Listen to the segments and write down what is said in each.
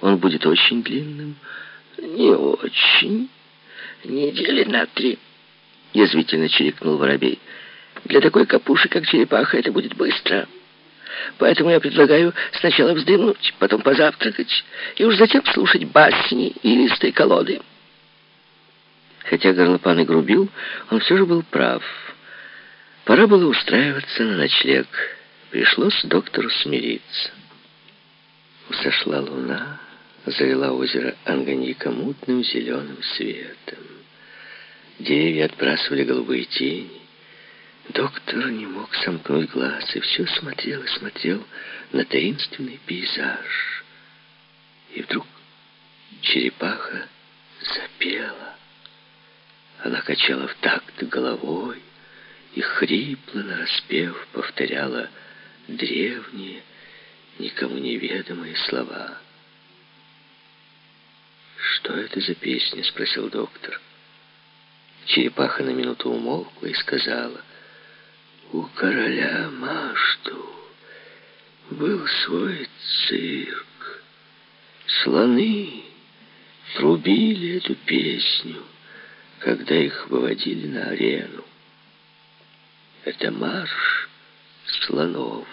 Он будет очень длинным. Не очень. Недели на три. Язвительно чирикнул воробей. Для такой капуши, как черепаха, это будет быстро. Поэтому я предлагаю сначала вздремнуть, потом позавтракать, и уж затем слушать басни и листы колоды. Хотя горлопан и грубил, он все же был прав. Пора было устраиваться на ночлег. Пришлось доктору смириться. Сошла луна, залила озеро Анганьика мутным зеленым светом. Деревья отбрасывали голубые тени. Доктор не мог сомкнуть глаз и все смотрел и смотрел на таинственный пейзаж. И вдруг черепаха запела. Она качала в такт головой и хрипло нараспев повторяла древние, никому неведомые слова. «Что это за песня?» — спросил доктор. Черепаха на минуту умолкла и сказала, «У короля Машту был свой цирк. Слоны трубили эту песню, когда их выводили на арену. Это марш слонов.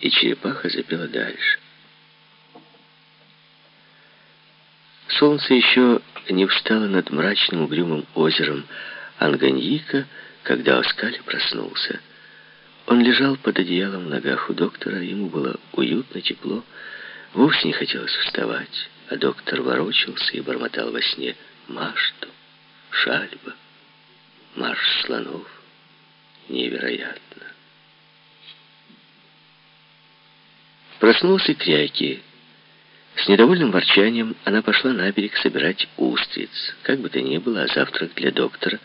И черепаха запела дальше. Солнце еще не встало над мрачным угрюмым озером Анганьика, когда Оскаль проснулся. Он лежал под одеялом в ногах у доктора, ему было уютно, тепло. Вовсе не хотелось вставать, а доктор ворочался и бормотал во сне «Машту, шальба, марш слонов». Невероятно. Проснулся Кряки. С недовольным ворчанием она пошла на берег собирать устриц. Как бы то ни было, а завтрак для доктора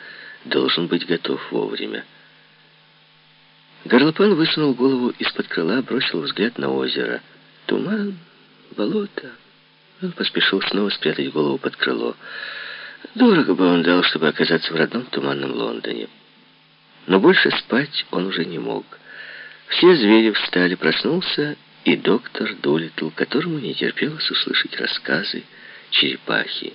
должен быть готов вовремя. Горлопан высунул голову из-под крыла, бросил взгляд на озеро. Туман, болото. Он поспешил снова спрятать голову под крыло. Дорого бы он дал, чтобы оказаться в родном туманном Лондоне. Но больше спать он уже не мог. Все звери встали, проснулся и доктор Долитл, которому не терпелось услышать рассказы черепахи.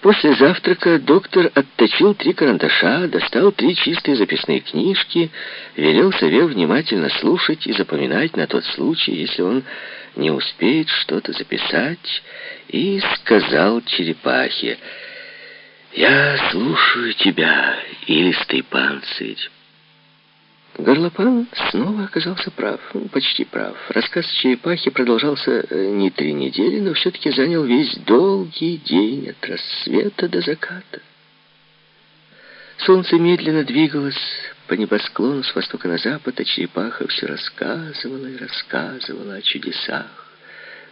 После завтрака доктор отточил три карандаша, достал три чистые записные книжки, велел сове внимательно слушать и запоминать на тот случай, если он не успеет что-то записать, и сказал черепахе — «Я слушаю тебя, илистый панцирь». Горлопан снова оказался прав, почти прав. Рассказ черепахи продолжался э, не три недели, но все-таки занял весь долгий день от рассвета до заката. Солнце медленно двигалось по небосклону с востока на запад, а черепаха все рассказывала и рассказывала о чудесах,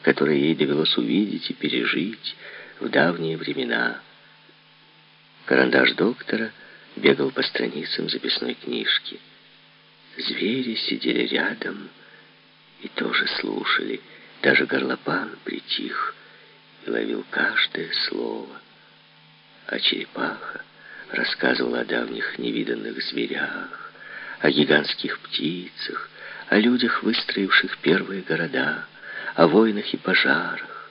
которые ей довелось увидеть и пережить в давние времена. Карандаш доктора бегал по страницам записной книжки. Звери сидели рядом и тоже слушали. Даже горлопан притих и ловил каждое слово. А черепаха рассказывала о давних невиданных зверях, о гигантских птицах, о людях, выстроивших первые города, о войнах и пожарах.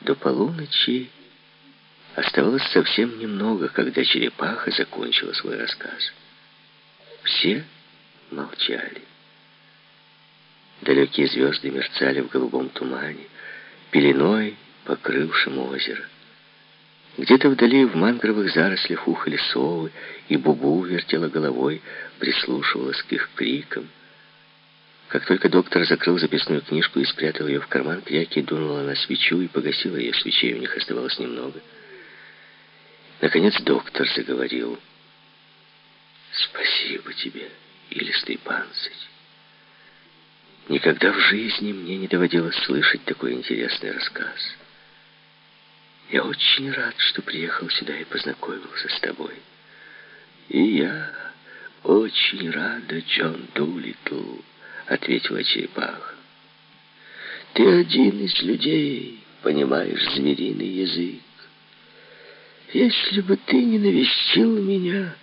До полуночи Оставалось совсем немного, когда черепаха закончила свой рассказ. Все молчали. Далекие звезды мерцали в голубом тумане, пеленой, покрывшим озеро. Где-то вдали в мангровых зарослях ухали совы, и Бубу вертела головой, прислушивалась к их крикам. Как только доктор закрыл записную книжку и спрятал ее в карман, Кряки дунула на свечу и погасила ее. Свечей у них оставалось немного. Наконец доктор заговорил. «Спасибо тебе, илистый панцирь. Никогда в жизни мне не доводилось слышать такой интересный рассказ. Я очень рад, что приехал сюда и познакомился с тобой. И я очень рада, Джон Дулитл», — ответила черепаха. «Ты один из людей, понимаешь звериный язык. Если бы ты не навестил меня,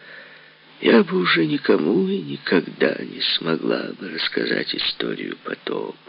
я бы уже никому и никогда не смогла бы рассказать историю потопа.